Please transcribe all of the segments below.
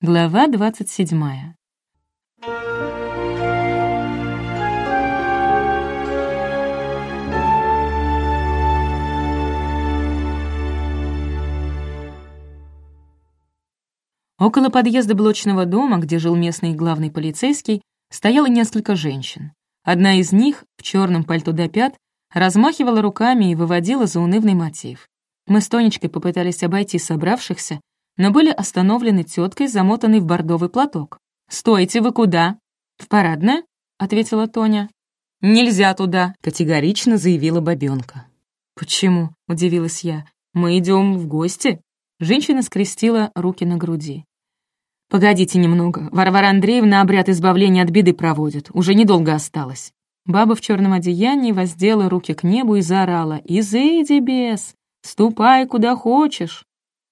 Глава двадцать седьмая. Около подъезда блочного дома, где жил местный главный полицейский, стояло несколько женщин. Одна из них, в черном пальто до пят, размахивала руками и выводила заунывный мотив. Мы с Тонечкой попытались обойти собравшихся, но были остановлены теткой, замотанной в бордовый платок. «Стойте, вы куда?» «В парадное?» — ответила Тоня. «Нельзя туда», — категорично заявила бабёнка. «Почему?» — удивилась я. «Мы идем в гости?» Женщина скрестила руки на груди. «Погодите немного. Варвара Андреевна обряд избавления от беды проводит. Уже недолго осталось». Баба в черном одеянии воздела руки к небу и заорала. «Изыди, бес! Ступай куда хочешь!»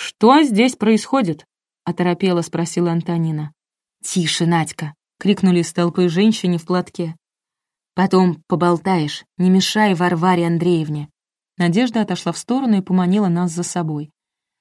«Что здесь происходит?» — оторопела спросила Антонина. «Тише, Надька!» — крикнули из толпы женщине в платке. «Потом поболтаешь, не мешай Варваре Андреевне». Надежда отошла в сторону и поманила нас за собой.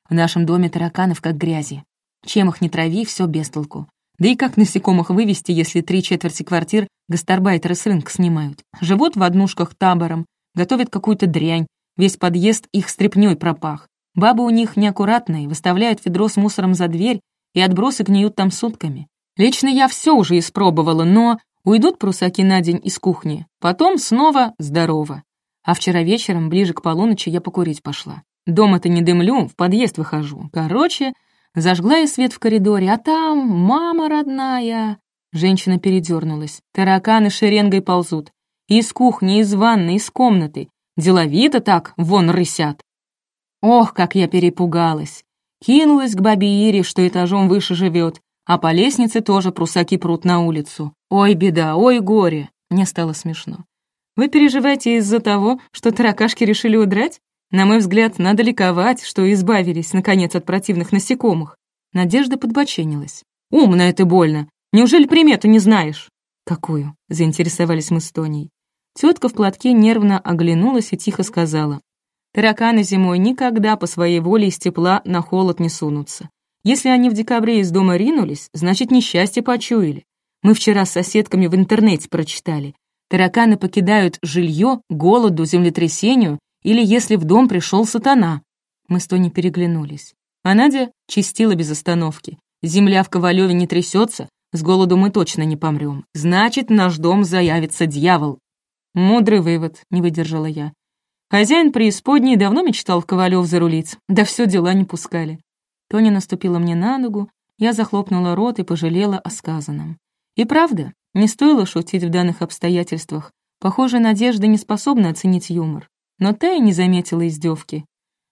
«В нашем доме тараканов как грязи. Чем их не трави, все без толку. Да и как насекомых вывести, если три четверти квартир гастарбайтеры с рынка снимают? Живут в однушках табором, готовят какую-то дрянь, весь подъезд их стряпнёй пропах. Бабы у них неаккуратные, выставляют ведро с мусором за дверь, и отбросы гниют там сутками. Лично я все уже испробовала, но уйдут прусаки на день из кухни, потом снова здорово. А вчера вечером, ближе к полуночи, я покурить пошла. Дома-то не дымлю, в подъезд выхожу. Короче, Зажгла я свет в коридоре, а там мама родная. Женщина передернулась. Тараканы шеренгой ползут. Из кухни, из ванны, из комнаты. Деловито так, вон рысят. Ох, как я перепугалась. Кинулась к бабе Ире, что этажом выше живет, а по лестнице тоже прусаки прут на улицу. Ой, беда, ой, горе. Мне стало смешно. Вы переживаете из-за того, что таракашки решили удрать? На мой взгляд, надо ликовать, что избавились, наконец, от противных насекомых. Надежда подбоченилась. «Умная ты больно! Неужели примету не знаешь?» «Какую?» — заинтересовались мы с Тоней. Тетка в платке нервно оглянулась и тихо сказала. «Тараканы зимой никогда по своей воле из тепла на холод не сунутся. Если они в декабре из дома ринулись, значит, несчастье почуяли. Мы вчера с соседками в интернете прочитали. Тараканы покидают жилье голоду, землетрясению или если в дом пришел сатана. Мы с Тони переглянулись. А Надя чистила без остановки. Земля в Ковалеве не трясется, с голоду мы точно не помрем. Значит, наш дом заявится дьявол. Мудрый вывод, не выдержала я. Хозяин преисподней давно мечтал Ковалев зарулить, да все дела не пускали. Тоня наступила мне на ногу, я захлопнула рот и пожалела о сказанном. И правда, не стоило шутить в данных обстоятельствах. Похоже, Надежда не способна оценить юмор но та и не заметила издевки.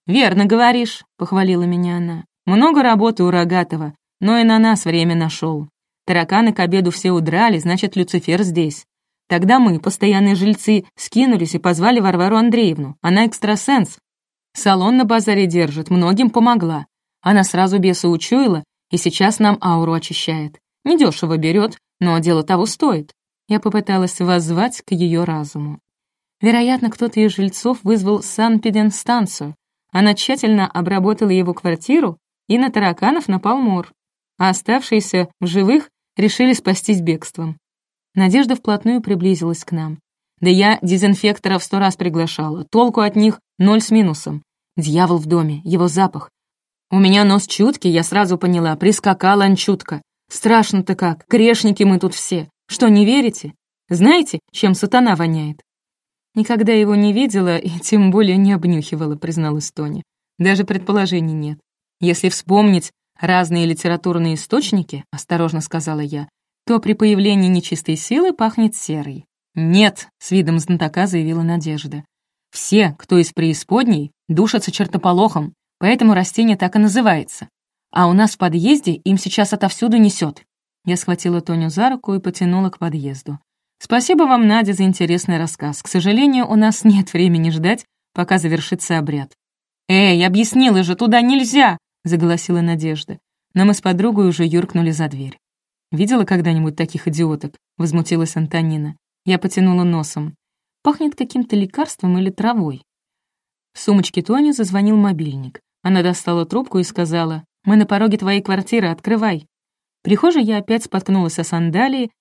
«Верно говоришь», — похвалила меня она. «Много работы у Рогатого, но и на нас время нашел. Тараканы к обеду все удрали, значит, Люцифер здесь. Тогда мы, постоянные жильцы, скинулись и позвали Варвару Андреевну. Она экстрасенс. Салон на базаре держит, многим помогла. Она сразу беса учуяла и сейчас нам ауру очищает. Недешево берет, но дело того стоит. Я попыталась воззвать к ее разуму. Вероятно, кто-то из жильцов вызвал санпеденстанцию. Она тщательно обработала его квартиру, и на тараканов напал мор. А оставшиеся в живых решили спастись бегством. Надежда вплотную приблизилась к нам. Да я дезинфекторов сто раз приглашала, толку от них ноль с минусом. Дьявол в доме, его запах. У меня нос чуткий, я сразу поняла, прискакал он чутко. Страшно-то как, грешники мы тут все. Что, не верите? Знаете, чем сатана воняет? Никогда его не видела и тем более не обнюхивала, призналась Тони. Даже предположений нет. Если вспомнить разные литературные источники, осторожно сказала я, то при появлении нечистой силы пахнет серой. «Нет», — с видом знатока заявила Надежда. «Все, кто из преисподней, душатся чертополохом, поэтому растение так и называется. А у нас в подъезде им сейчас отовсюду несет». Я схватила Тоню за руку и потянула к подъезду. Спасибо вам, Надя, за интересный рассказ. К сожалению, у нас нет времени ждать, пока завершится обряд. «Эй, объяснила же, туда нельзя!» — заголосила Надежда. Но мы с подругой уже юркнули за дверь. «Видела когда-нибудь таких идиоток?» — возмутилась Антонина. Я потянула носом. «Пахнет каким-то лекарством или травой». В сумочке Тони зазвонил мобильник. Она достала трубку и сказала, «Мы на пороге твоей квартиры, открывай». прихожей я опять споткнулась о сандалии,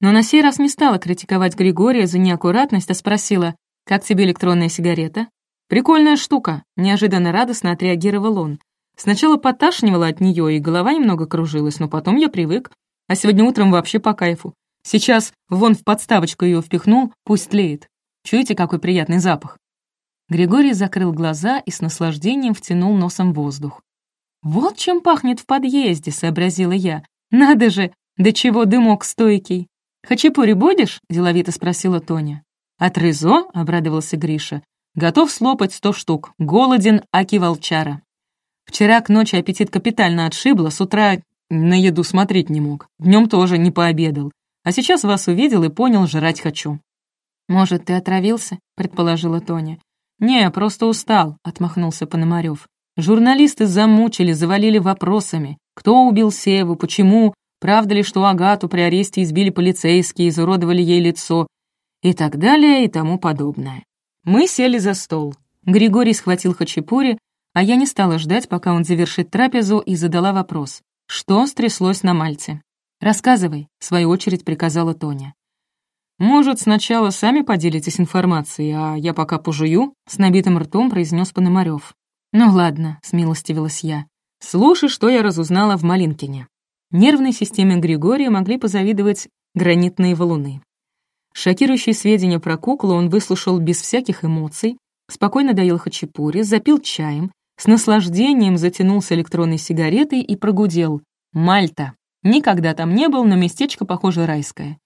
но на сей раз не стала критиковать Григория за неаккуратность, а спросила, «Как тебе электронная сигарета?» «Прикольная штука», — неожиданно радостно отреагировал он. Сначала поташнивало от нее, и голова немного кружилась, но потом я привык. А сегодня утром вообще по кайфу. Сейчас вон в подставочку ее впихнул, пусть тлеет. Чуете, какой приятный запах?» Григорий закрыл глаза и с наслаждением втянул носом воздух. «Вот чем пахнет в подъезде», — сообразила я. «Надо же, до чего дымок стойкий!» «Хачапури будешь?» — деловито спросила Тоня. «От Рызо?» — обрадовался Гриша. «Готов слопать сто штук. Голоден, аки волчара. Вчера к ночи аппетит капитально отшибло, с утра на еду смотреть не мог. Днем тоже не пообедал. А сейчас вас увидел и понял, жрать хочу». «Может, ты отравился?» — предположила Тоня. «Не, просто устал», — отмахнулся Пономарев. «Журналисты замучили, завалили вопросами. Кто убил Севу, почему, правда ли, что Агату при аресте избили полицейские, изуродовали ей лицо и так далее и тому подобное. Мы сели за стол. Григорий схватил хачапури, а я не стала ждать, пока он завершит трапезу, и задала вопрос. Что стряслось на Мальте? «Рассказывай», — в свою очередь приказала Тоня. «Может, сначала сами поделитесь информацией, а я пока пожую?» — с набитым ртом произнес Пономарев. «Ну ладно», — смилостивилась я. «Слушай, что я разузнала в Малинкине». Нервной системе Григория могли позавидовать гранитные валуны. Шокирующие сведения про куклу он выслушал без всяких эмоций, спокойно доел хачапури, запил чаем, с наслаждением затянулся электронной сигаретой и прогудел. «Мальта! Никогда там не был, но местечко, похоже, райское.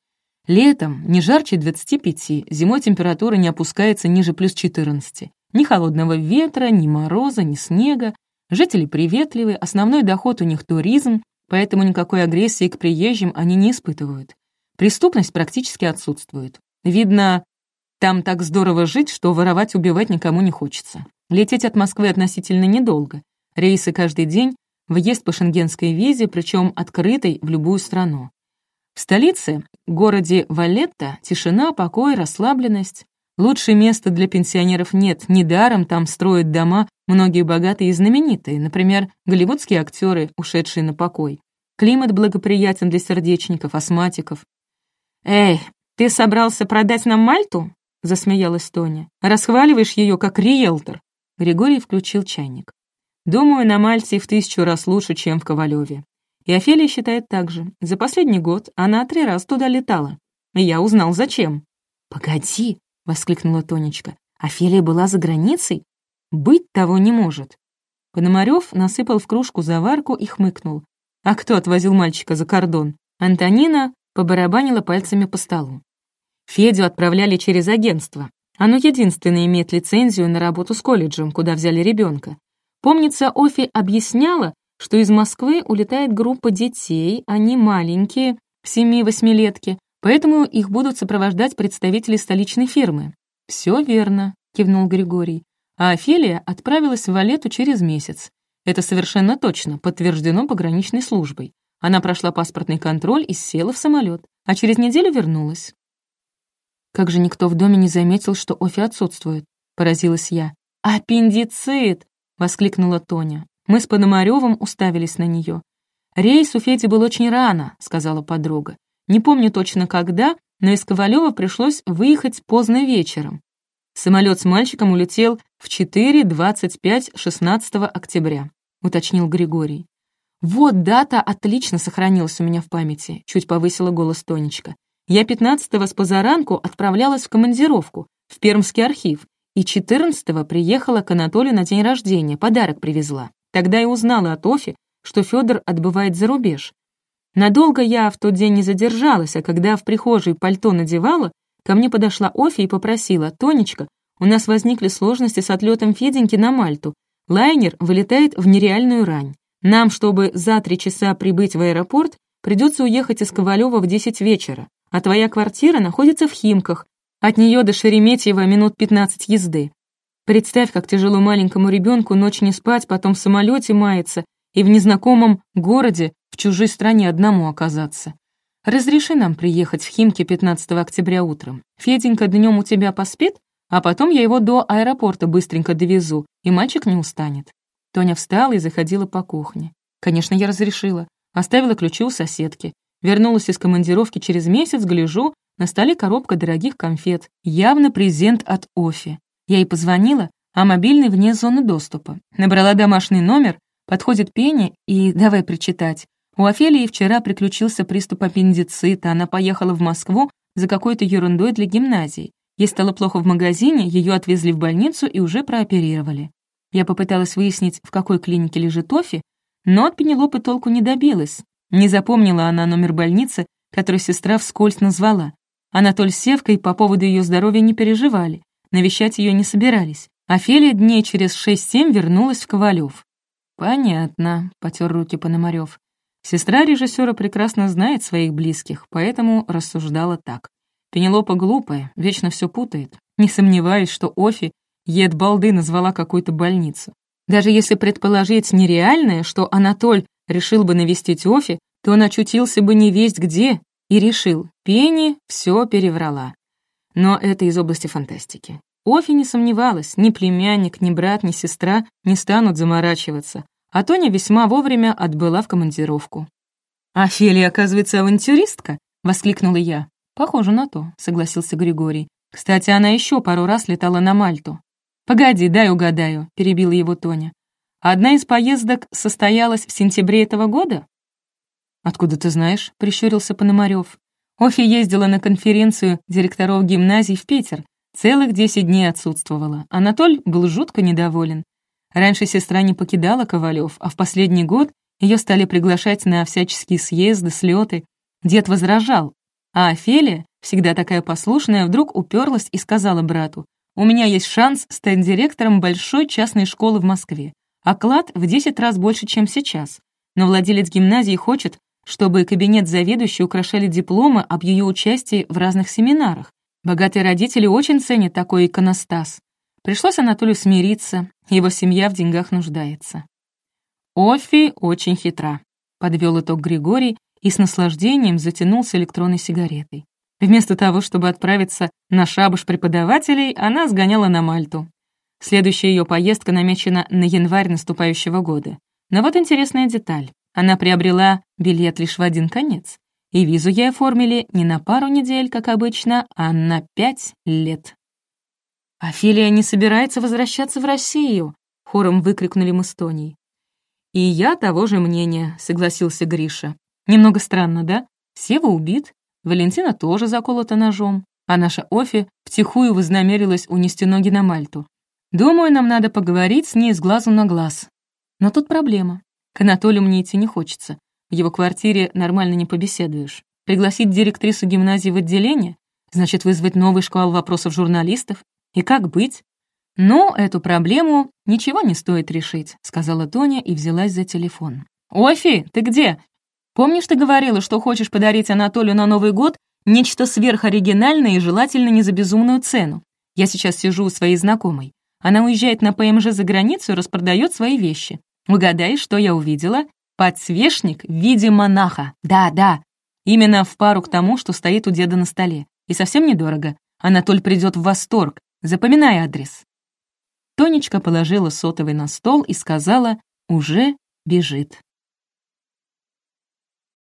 Летом не жарче 25, зимой температура не опускается ниже плюс 14. Ни холодного ветра, ни мороза, ни снега. Жители приветливы, основной доход у них туризм, поэтому никакой агрессии к приезжим они не испытывают. Преступность практически отсутствует. Видно, там так здорово жить, что воровать, убивать никому не хочется. Лететь от Москвы относительно недолго. Рейсы каждый день, въезд по шенгенской визе, причем открытой в любую страну. В столице, городе Валетта, тишина, покой, расслабленность. Лучше места для пенсионеров нет, недаром там строят дома многие богатые и знаменитые, например, голливудские актеры, ушедшие на покой. Климат благоприятен для сердечников, астматиков. «Эй, ты собрался продать нам Мальту?» — засмеялась Тоня. «Расхваливаешь ее как риэлтор». Григорий включил чайник. «Думаю, на Мальте в тысячу раз лучше, чем в Ковалеве. И Офелия считает так же. За последний год она три раза туда летала. И я узнал, зачем. «Погоди!» — воскликнула Тонечка. «Офелия была за границей? Быть того не может». Пономарев насыпал в кружку заварку и хмыкнул. «А кто отвозил мальчика за кордон?» Антонина побарабанила пальцами по столу. Федю отправляли через агентство. Оно единственное имеет лицензию на работу с колледжем, куда взяли ребенка. Помнится, Офи объясняла, что из Москвы улетает группа детей, они маленькие, семи-восьмилетки, поэтому их будут сопровождать представители столичной фирмы. «Все верно», — кивнул Григорий. А Офелия отправилась в Валету через месяц. Это совершенно точно, подтверждено пограничной службой. Она прошла паспортный контроль и села в самолет, а через неделю вернулась. «Как же никто в доме не заметил, что Офи отсутствует?» — поразилась я. «Аппендицит!» — воскликнула Тоня. Мы с Пономарёвым уставились на нее. «Рейс у Феди был очень рано», — сказала подруга. «Не помню точно когда, но из Ковалева пришлось выехать поздно вечером. Самолет с мальчиком улетел в 4.25 16 октября», — уточнил Григорий. «Вот дата отлично сохранилась у меня в памяти», — чуть повысила голос Тонечка. «Я 15-го с позаранку отправлялась в командировку, в Пермский архив, и 14-го приехала к Анатолию на день рождения, подарок привезла. Тогда и узнала от Офи, что Федор отбывает за рубеж. Надолго я в тот день не задержалась, а когда в прихожей пальто надевала, ко мне подошла Офи и попросила, «Тонечка, у нас возникли сложности с отлетом Феденьки на Мальту. Лайнер вылетает в нереальную рань. Нам, чтобы за три часа прибыть в аэропорт, придется уехать из Ковалева в 10 вечера, а твоя квартира находится в Химках. От нее до Шереметьева минут 15 езды. Представь, как тяжело маленькому ребенку ночь не спать, потом в самолете мается и в незнакомом городе, в чужой стране одному оказаться. Разреши нам приехать в Химки 15 октября утром. Феденька днем у тебя поспит, а потом я его до аэропорта быстренько довезу, и мальчик не устанет». Тоня встала и заходила по кухне. Конечно, я разрешила. Оставила ключи у соседки. Вернулась из командировки через месяц, гляжу, на столе коробка дорогих конфет. Явно презент от Офи. Я ей позвонила, а мобильный вне зоны доступа. Набрала домашний номер, подходит Пеня и давай прочитать. У Офелии вчера приключился приступ аппендицита, она поехала в Москву за какой-то ерундой для гимназии. Ей стало плохо в магазине, ее отвезли в больницу и уже прооперировали. Я попыталась выяснить, в какой клинике лежит Офи, но от Пенелопы толку не добилась. Не запомнила она номер больницы, который сестра вскользь назвала. Анатоль с Севкой по поводу ее здоровья не переживали, навещать ее не собирались. Офелия дней через шесть-семь вернулась в Ковалев. «Понятно», — потер руки Пономарев. Сестра режиссера прекрасно знает своих близких, поэтому рассуждала так. Пенелопа глупая, вечно все путает. Не сомневаюсь, что Офи ед балды назвала какую-то больницу. Даже если предположить нереальное, что Анатоль решил бы навестить Офи, то он очутился бы не весть где и решил, Пенни все переврала. Но это из области фантастики. Офи не сомневалась, ни племянник, ни брат, ни сестра не станут заморачиваться, а Тоня весьма вовремя отбыла в командировку. «Офелия, оказывается, авантюристка?» — воскликнула я. «Похоже на то», — согласился Григорий. «Кстати, она еще пару раз летала на Мальту». «Погоди, дай угадаю», — перебила его Тоня. «Одна из поездок состоялась в сентябре этого года?» «Откуда ты знаешь?» — прищурился Пономарев. Офи ездила на конференцию директоров гимназий в Питер. Целых десять дней отсутствовала. Анатоль был жутко недоволен. Раньше сестра не покидала Ковалев, а в последний год ее стали приглашать на всяческие съезды, слеты. Дед возражал, а Офелия, всегда такая послушная, вдруг уперлась и сказала брату, «У меня есть шанс стать директором большой частной школы в Москве. Оклад в 10 раз больше, чем сейчас. Но владелец гимназии хочет, чтобы кабинет заведующей украшали дипломы об ее участии в разных семинарах. Богатые родители очень ценят такой иконостас. Пришлось Анатолию смириться, его семья в деньгах нуждается. Офи очень хитра, подвел итог Григорий и с наслаждением затянулся электронной сигаретой. Вместо того, чтобы отправиться на шабаш преподавателей, она сгоняла на Мальту. Следующая ее поездка намечена на январь наступающего года. Но вот интересная деталь. Она приобрела билет лишь в один конец, и визу ей оформили не на пару недель, как обычно, а на пять лет. «Афилия не собирается возвращаться в Россию!» — хором выкрикнули мы с Тоней. «И я того же мнения», — согласился Гриша. «Немного странно, да? Сева убит, Валентина тоже заколота ножом, а наша Офи втихую вознамерилась унести ноги на Мальту. Думаю, нам надо поговорить с ней с глазу на глаз. Но тут проблема. К Анатолию мне идти не хочется. В его квартире нормально не побеседуешь. Пригласить директрису гимназии в отделение? Значит, вызвать новый шквал вопросов журналистов? И как быть? «Ну, эту проблему ничего не стоит решить», — сказала Тоня и взялась за телефон. «Офи, ты где? Помнишь, ты говорила, что хочешь подарить Анатолию на Новый год нечто сверхоригинальное и желательно не за безумную цену? Я сейчас сижу у своей знакомой. Она уезжает на ПМЖ за границу и распродает свои вещи. Угадай, что я увидела? Подсвечник в виде монаха. Да, да. Именно в пару к тому, что стоит у деда на столе. И совсем недорого. Анатоль придет в восторг. Запоминай адрес». Тонечка положила сотовый на стол и сказала «Уже бежит».